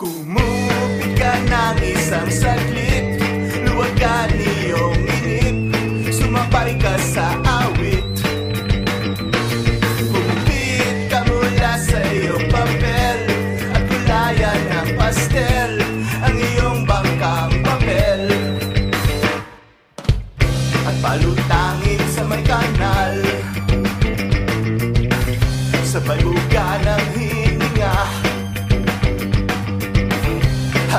Kumupit ka ng isang saglit Luwag ka niyong inip Sumabay ka sa awit. Kumupit ka mula sa iyong papel At kulayan ng pastel Ang iyong bangkang papel. At palutangin sa may kanal Sabay buga ng hininga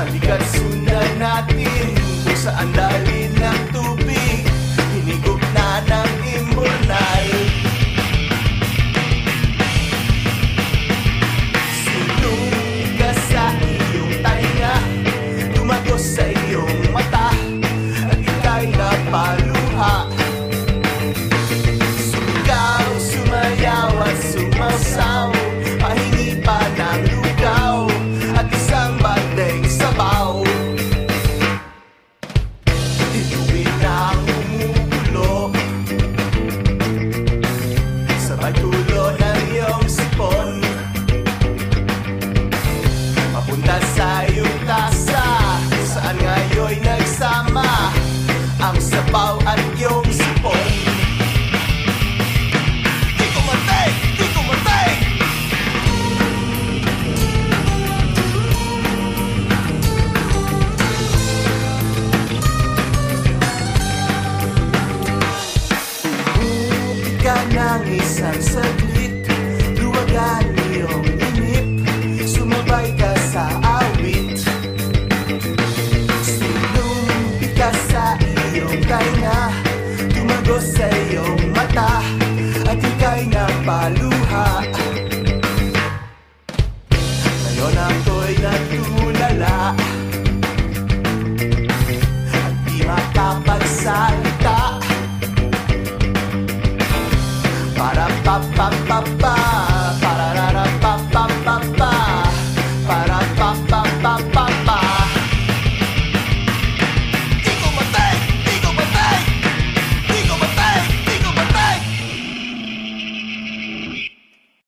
Halika't sundan natin Kung saan dali ng tubig Sabay tulo isang saglit Luwagan iyong inip Sumabay ka sa awit. Sinumpi ka sa iyong kaina Tumagos sa iyong mata At ika'y napaluha. Ngayon ako'y natulala